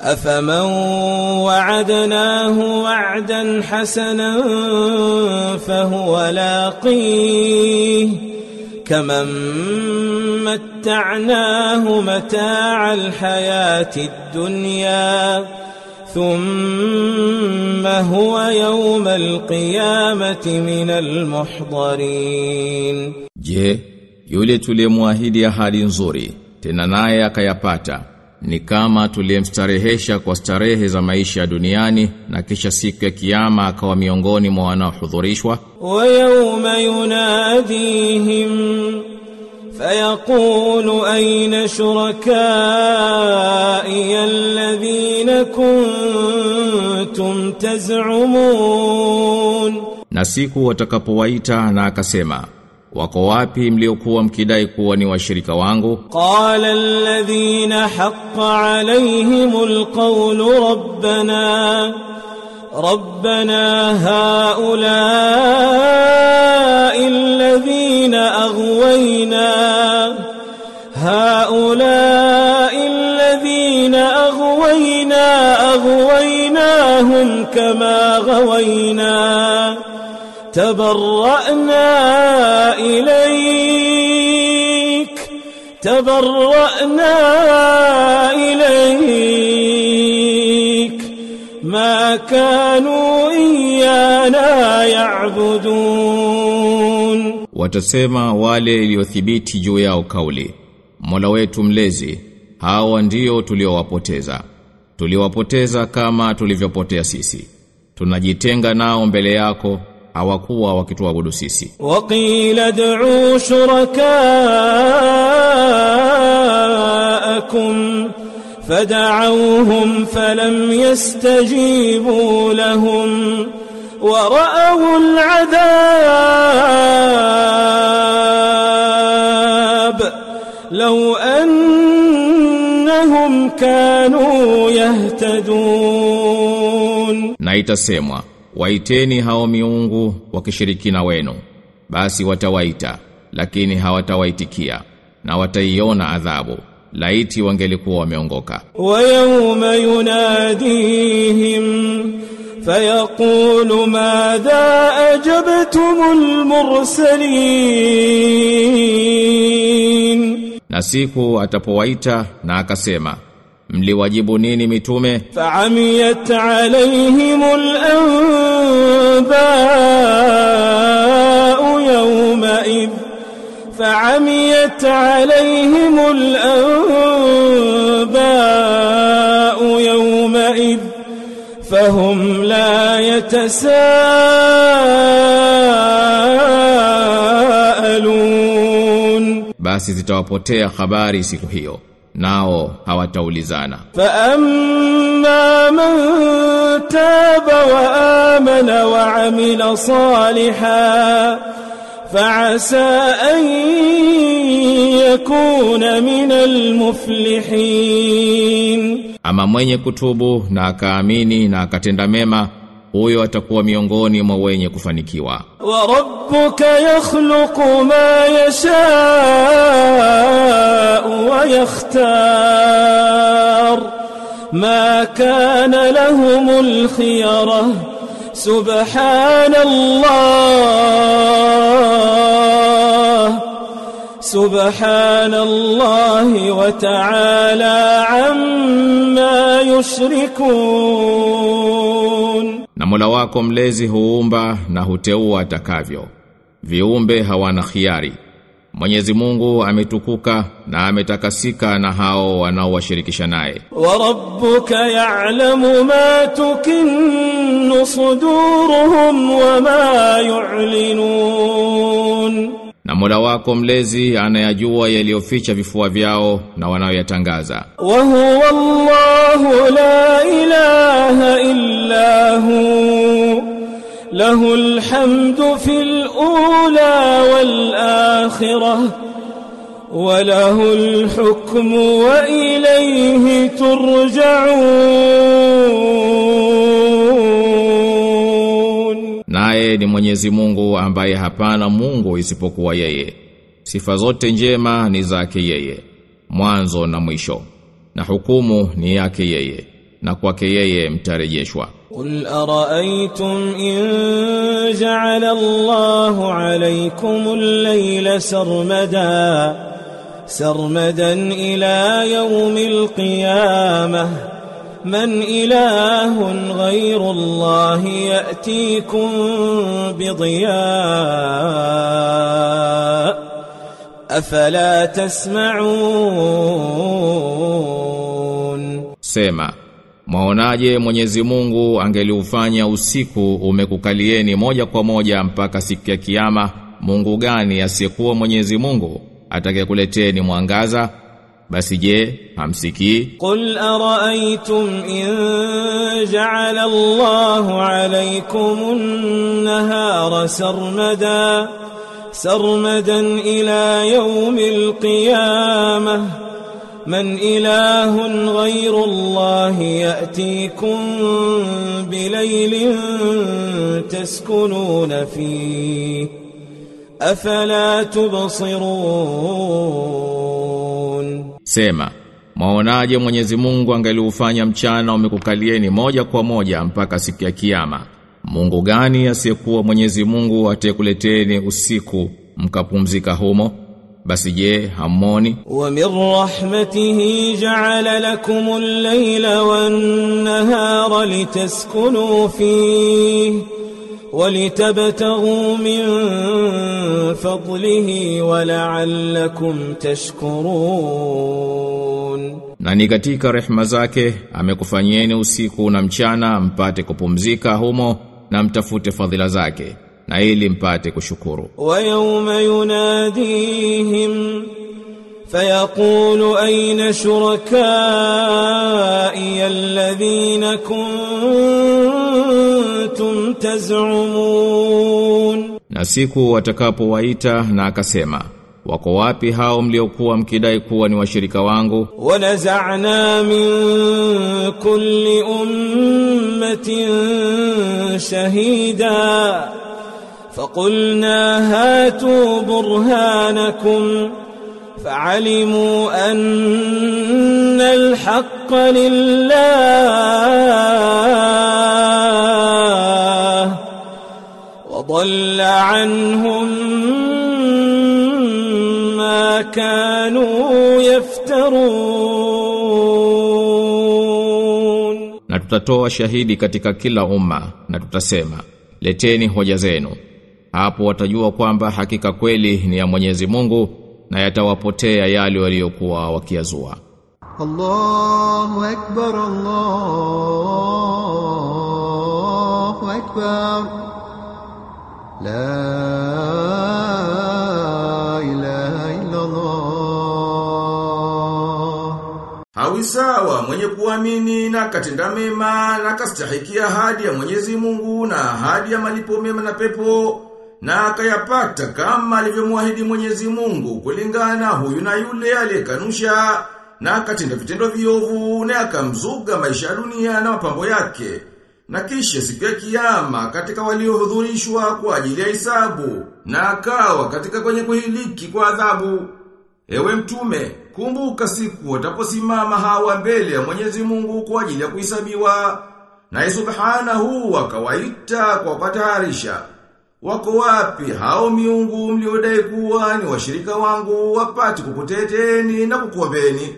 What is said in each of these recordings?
أفمن وعدناه وعدا حسنا فهو لاقيه كمن متعناه متاع الحياة الدنيا ثم هو يوم القيامة من المحضرين. Je, yule tuliyemwahidi ahadi nzuri, tena naye akayapata, ni kama tuliyemstarehesha kwa starehe za maisha duniani na kisha siku ya kiyama akawa miongoni mwa wanaohudhurishwa. Wa yawma yunadihim fayaqulu ayna shurakai alladhina kuntum tazumun. Na siku watakapowaita na akasema wako wapi mliokuwa mkidai kuwa ni washirika wangu? قال الذين حق عليهم القول ربنا ربنا هؤلاء الذين أغوينا هؤلاء الذين أغوينا أغويناهم كما غوينا تبرأنا إليك تبرأنا إليك ما كانوا إيانا يعبدون Watasema wale iliyothibiti juu yao kauli, Mola wetu mlezi, hawa ndio tuliowapoteza. Tuliwapoteza kama tulivyopotea sisi. Tunajitenga nao mbele yako, hawakuwa wakituabudu sisi. وقيل ادعوا شركاءكم فدعوهم فلم يستجيبوا لهم ورأوا العذاب لو أنهم كانوا يهتدون Na itasemwa, waiteni hao miungu wakishirikina wenu. Basi watawaita, lakini hawatawaitikia na wataiona adhabu. Laiti wangelikuwa wameongoka. ويوم يناديهم فيقول ماذا أجبتم المرسلين Na siku atapowaita na akasema, mliwajibu nini mitume? Fa'amiyat alayhimul anba'u yawma id. Fa'amiyat alayhimul anba'u yawma id. Fahum la yatasaalun. Basi zitawapotea habari siku hiyo nao hawataulizana. Fa amma man taba wa amana wa amila salihan fa asa an yakuna min almuflihin. Ama mwenye kutubu na akaamini na akatenda mema huyo atakuwa miongoni mwa wenye kufanikiwa. وربك يخلق ما يشاء ويختار ما كان لهم الخيرة سبحان الله سبحان الله وتعالى عما يشركون Na mula wako mlezi huumba na huteua atakavyo. Viumbe hawana khiari. Mwenyezi Mungu ametukuka na ametakasika na hao wanaowashirikisha naye. Wa rabbuka ya'lamu ma tukinnu suduruhum wa ma yu'linun. na mula wako mlezi anayajua yaliyoficha vifua vyao na wanayoyatangaza. Wa huwa Allahu la ilaha illa hu Lahu alhamdu fil ula wal akhirah alhukmu wa ilayhi turjaun. Naye ni Mwenyezi Mungu ambaye hapana Mungu isipokuwa yeye. Sifa zote njema ni zake yeye, mwanzo na mwisho. Na hukumu ni yake yeye, na kwake yeye mtarejeshwa. Qul ara'aytum in ja'ala Allahu 'alaykum al-layla sarmada sarmadan ila yawm al-qiyamah من إله غير الله يأتيكم بضياء أفلا تسمعون Sema, mwaonaje Mwenyezi Mungu angeliufanya usiku umekukalieni moja kwa moja mpaka siku ya kiyama? Mungu gani asiyekuwa Mwenyezi Mungu atakayekuleteni mwangaza? basi je hamsikii qul araaitum in ja'ala Allahu alaykum an-nahara sarmada sarmadan ila yawm al-qiyamah من إله غير الله يأتيكم بليل تسكنون فيه أفلا تبصرون Sema, maonaje Mwenyezi Mungu angaliufanya mchana umekukalieni moja kwa moja mpaka siku ya kiyama. Mungu gani asiyekuwa Mwenyezi Mungu atekuleteni usiku mkapumzika humo? Basi je, hamoni? Wa min rahmatihi ja'ala lakum al-layla wan-nahara litaskunu fihi ولتبتغوا من فضله ولعلكم تشكرون Na ni katika rehema zake amekufanyieni usiku na mchana mpate kupumzika humo na mtafute fadhila zake na ili mpate kushukuru. ويوم يناديهم فيقول أين شركائي الذين كنتم تزعمون Na siku watakapowaita na akasema, wako wapi hao mliokuwa mkidai kuwa ni washirika wangu? ونزعنا من كل أمة شهيدا فقلنا هاتوا برهانكم فعلموا أن الحق لله وضل عنهم ما كانوا يفترون Na tutatoa shahidi katika kila umma na tutasema, leteni hoja zenu. Hapo watajua kwamba hakika kweli ni ya Mwenyezi Mungu na yatawapotea yale waliokuwa wakiazua. الله أكبر الله أكبر la. Hawi sawa mwenye kuamini na katenda mema na kastahikia ahadi ya Mwenyezi Mungu na ahadi ya malipo mema na pepo na akayapata kama alivyomwahidi Mwenyezi Mungu kulingana huyu na yule aliyekanusha na akatenda vitendo viovu na akamzuga maisha ya dunia na mapambo yake na kisha siku ya kiyama katika waliohudhurishwa kwa ajili ya hisabu na akawa katika kwenye kuhiliki kwa adhabu Ewe mtume, kumbuka siku wataposimama hawa mbele ya Mwenyezi Mungu kwa ajili ya kuhesabiwa. Na subhanahu akawaita kwa kutaharisha. Wako wapi hao miungu mliodai kuwa ni washirika wangu wapati kukuteteni na kukuombeni?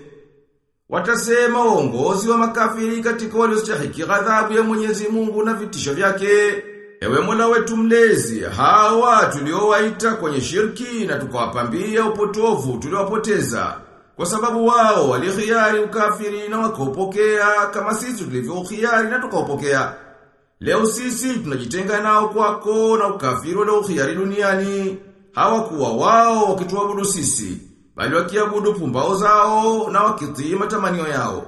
Watasema uongozi wa makafiri katika waliostahiki ghadhabu ya Mwenyezi Mungu na vitisho vyake. Ewe Mola wetu mlezi, hawa tuliowaita kwenye shirki na tukawapambia upotovu tuliowapoteza. Kwa sababu wao walikhiari ukafiri na wakaupokea kama sisi tulivyokhiari na tukaupokea. Leo sisi tunajitenga nao kwako na ukafiri wala ukhiyari duniani. Hawakuwa wao wakituabudu sisi, bali wakiabudu pumbao zao na wakitii matamanio yao.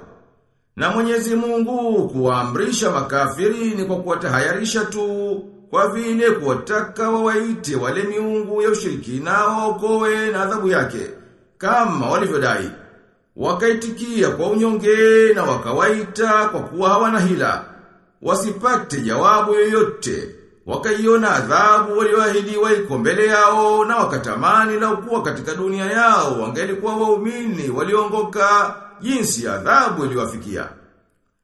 Na mwenyezi mungu kuwaamrisha makafiri ni kwa kuwatahayarisha tu, kwa vile kuwataka wawaite wale miungu ya ushirikina waokoe na adhabu yake, kama walivyodai. Wakaitikia kwa unyonge na wakawaita kwa kuwa hawana hila. Wasipate jawabu yoyote. Wakaiona adhabu walioahidiwa iko mbele yao na wakatamani la kuwa katika dunia yao wangelikuwa waumini waliongoka jinsi adhabu iliwafikia.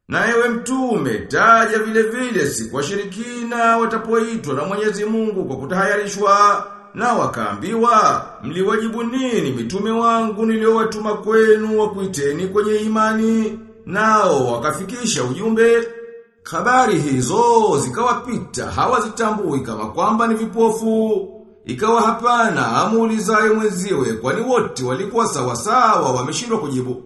Na ewe mtume, taja vile vile siku washirikina watapoitwa na Mwenyezi Mungu kwa kutahayarishwa na wakaambiwa mliwajibu nini mitume wangu niliowatuma kwenu wakuiteni kwenye imani nao wakafikisha ujumbe habari hizo zikawapita hawazitambui kama kwamba ni vipofu. Ikawa hapana amuulizaye mwenziwe kwani wote walikuwa sawasawa sawa wameshindwa kujibu.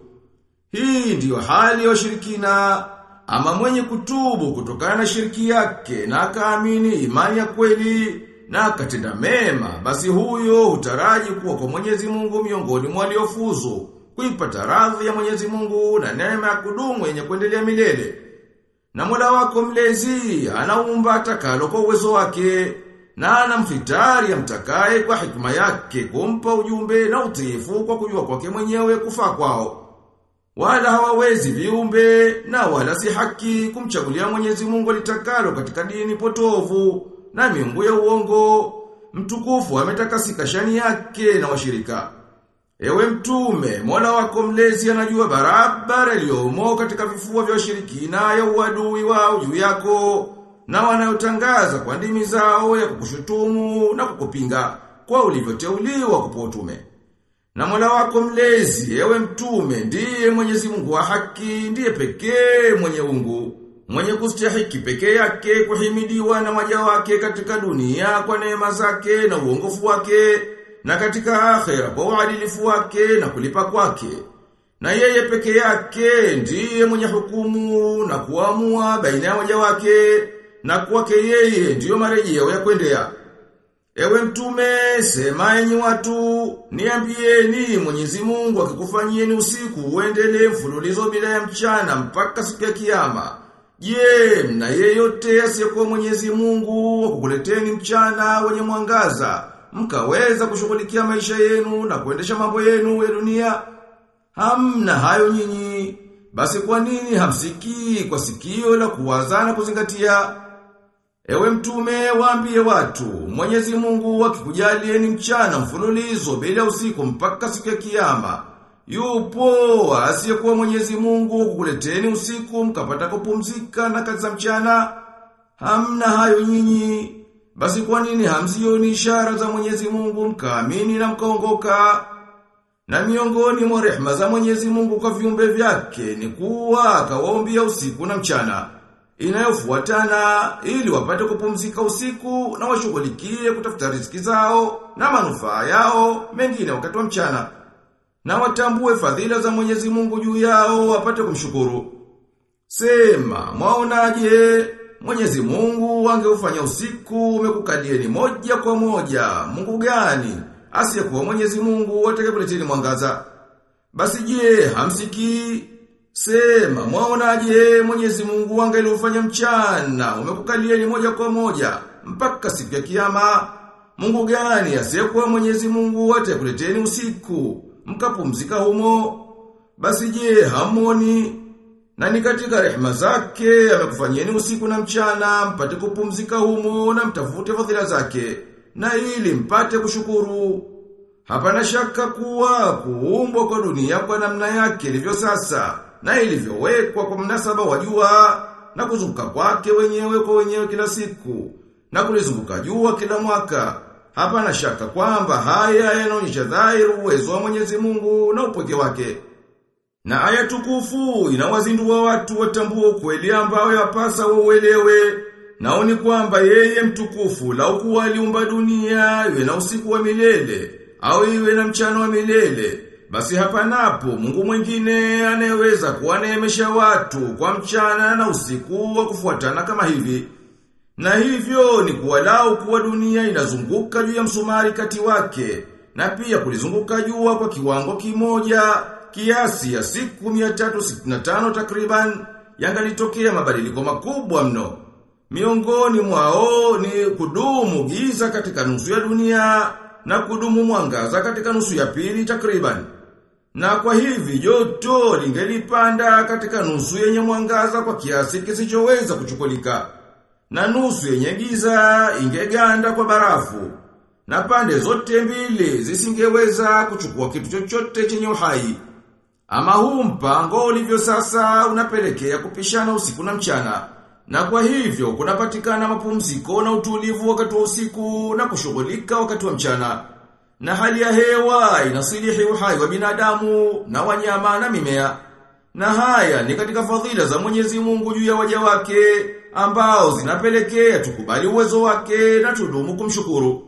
Hii ndiyo hali ya washirikina ama mwenye kutubu kutokana na shiriki yake na akaamini imani ya kweli na akatenda mema basi huyo hutaraji kuwa kwa Mwenyezi Mungu miongoni mwa waliofuzu kuipata radhi ya Mwenyezi Mungu na neema ya kudumu yenye kuendelea milele. Na Mola wako mlezi anaumba atakalo kwa uwezo wake na anamfitari amtakaye kwa hikma yake kumpa ujumbe na utiifu kwa kujua kwake mwenyewe kufaa kwao. Wala hawawezi viumbe na wala si haki kumchagulia Mwenyezi Mungu litakalo katika dini potovu na miungu ya uongo. Mtukufu ametakasika shani yake na washirika. Ewe mtume, Mola wako mlezi anajua barabara iliyomo katika vifua vya washirikina ya uadui wao juu yako na wanayotangaza kwa ndimi zao ya kukushutumu na kukupinga kwa ulivyoteuliwa kupo utume. Na Mola wako mlezi, ewe mtume, ndiye Mwenyezi Mungu wa haki, ndiye pekee mwenye ungu, mwenye kustahiki pekee yake kuhimidiwa na waja wake katika dunia kwa neema zake na uongofu wake, na katika akhera kwa uadilifu wake na kulipa kwake. Na yeye peke yake ndiye mwenye hukumu na kuamua baina ya waja wake, na kwake yeye ndiyo marejeo ya kuendea. Ewe mtume, sema enyi watu, niambieni Mwenyezi Mungu akikufanyieni usiku uendele mfululizo bila ya mchana mpaka siku ya kiyama. Je, mna yeyote asiyekuwa Mwenyezi Mungu akukuleteni mchana wenye mwangaza, mkaweza kushughulikia maisha yenu na kuendesha mambo yenu ya dunia? Hamna hayo nyinyi. Basi kwa nini hamsikii kwa sikio la kuwazana kuzingatia? Ewe mtume waambie watu, Mwenyezi Mungu akikujalieni mchana mfululizo bila usiku mpaka siku ya kiyama. Yupo asiyekuwa Mwenyezi Mungu kukuleteni usiku mkapata kupumzika na kazi za mchana. Hamna hayo nyinyi. Basi kwa nini hamzioni ishara za Mwenyezi Mungu mkaamini na mkaongoka? Na miongoni mwa rehema za Mwenyezi Mungu kwa viumbe vyake ni kuwa akawaombia usiku na mchana inayofuatana ili wapate kupumzika usiku na washughulikie kutafuta riziki zao na manufaa yao mengine wakati wa mchana na watambue fadhila za Mwenyezi Mungu juu yao wapate kumshukuru. Sema, mwaonaje? Mwenyezi Mungu angeufanya usiku umekukadieni moja kwa moja. Mungu gani? Asiyekuwa Mwenyezi Mungu atakayekuleteni mwangaza. Basi je, hamsikii? Sema, mwaonaje Mwenyezi Mungu angeufanya mchana, umekukalieni moja kwa moja, mpaka siku ya kiyama. Mungu gani asiyekuwa Mwenyezi Mungu atakuleteni usiku, mkapumzika humo? Basi je, hamoni? Na ni katika rehema zake amekufanyeni usiku na mchana, mpate kupumzika humo na mtafute fadhila zake, na ili mpate kushukuru. Hapana shaka kuwa kuumbwa kwa dunia kwa namna yake ilivyo sasa na ilivyowekwa kwa mnasaba wa jua na kuzunguka kwake wenyewe kwa wenyewe kila siku na kulizunguka jua kila mwaka. Hapana shaka kwamba haya yanaonyesha dhahiri uwezo wa Mwenyezi Mungu na upweke wake. Na aya tukufu inawazindua watu watambue ukweli ambao yapasa wauelewe. Nao ni kwamba yeye mtukufu lau kuwa aliumba dunia iwe na usiku wa milele au iwe na mchana wa milele basi hapa napo Mungu mwingine anayeweza kuwaneemesha watu kwa mchana na usiku wa kufuatana kama hivi. Na hivyo ni kuwalau kuwa dunia inazunguka juu ya msumari kati wake na pia kulizunguka jua kwa kiwango kimoja kiasi ya siku 365 takriban yangalitokea mabadiliko makubwa mno. Miongoni mwao ni kudumu giza katika nusu ya dunia na kudumu mwangaza katika nusu ya pili takriban. Na kwa hivi joto lingelipanda katika nusu yenye mwangaza kwa kiasi kisichoweza kuchukulika. Na nusu yenye giza ingeganda kwa barafu. Na pande zote mbili zisingeweza kuchukua kitu chochote chenye uhai. Ama huu mpango ulivyo sasa unapelekea kupishana usiku na mchana. Na kwa hivyo kunapatikana mapumziko na utulivu wakati wa usiku na kushughulika wakati wa mchana. Na hali ya hewa inasilihi uhai wa binadamu na wanyama na mimea. Na haya ni katika fadhila za Mwenyezi Mungu juu ya waja wake ambao zinapelekea tukubali uwezo wake na tudumu kumshukuru.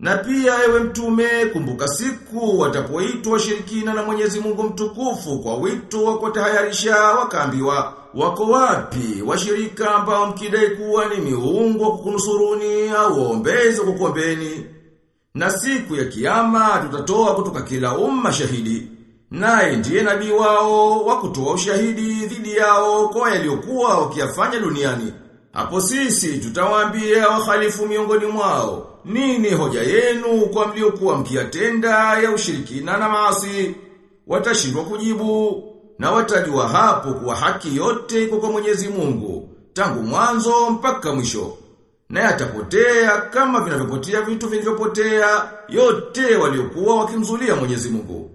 Na pia ewe mtume kumbuka siku watapoitwa washirikina na Mwenyezi Mungu mtukufu kwa wito wa kutahayarisha wakaambiwa wako wapi washirika ambao mkidai kuwa ni miungu kukunusuruni au waombezi kukuombeni. Na siku ya kiyama tutatoa kutoka kila umma shahidi. Naye ndiye nabii wao wa kutoa ushahidi dhidi yao kwa yaliyokuwa wakiyafanya duniani. Hapo sisi tutawaambia wakhalifu miongoni mwao, nini hoja yenu kwa mliokuwa mkiyatenda ya ushirikina na maasi? Watashindwa kujibu na watajua hapo kuwa haki yote iko kwa Mwenyezi Mungu, tangu mwanzo mpaka mwisho. Na yatapotea kama vinavyopotea vitu vilivyopotea yote waliokuwa wakimzulia Mwenyezi Mungu.